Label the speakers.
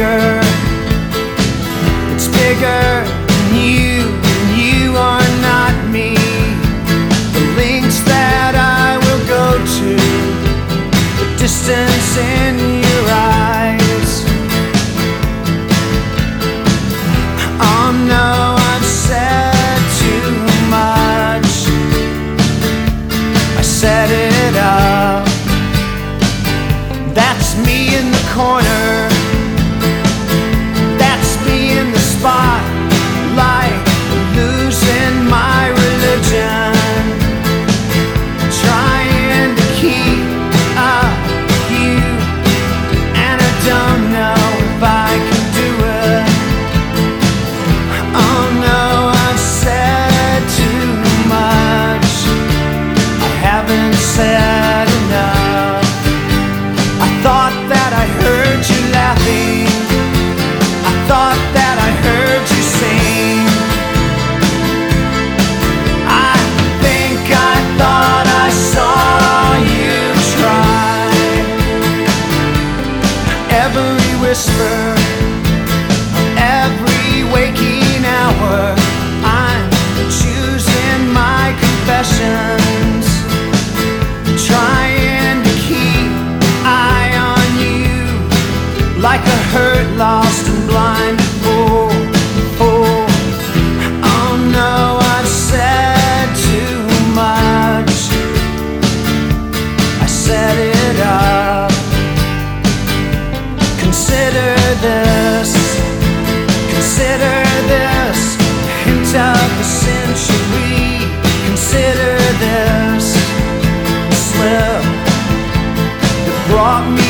Speaker 1: bigger. It's bigger than you, and you are not me. The links that I will go to, the distance in your eyes. Oh no, I've said too much. I set it up. That's me in the corner. Every whisper, every waking hour, I'm choosing my confessions. Trying to keep eye on you like a hurt, lost, and blind brought me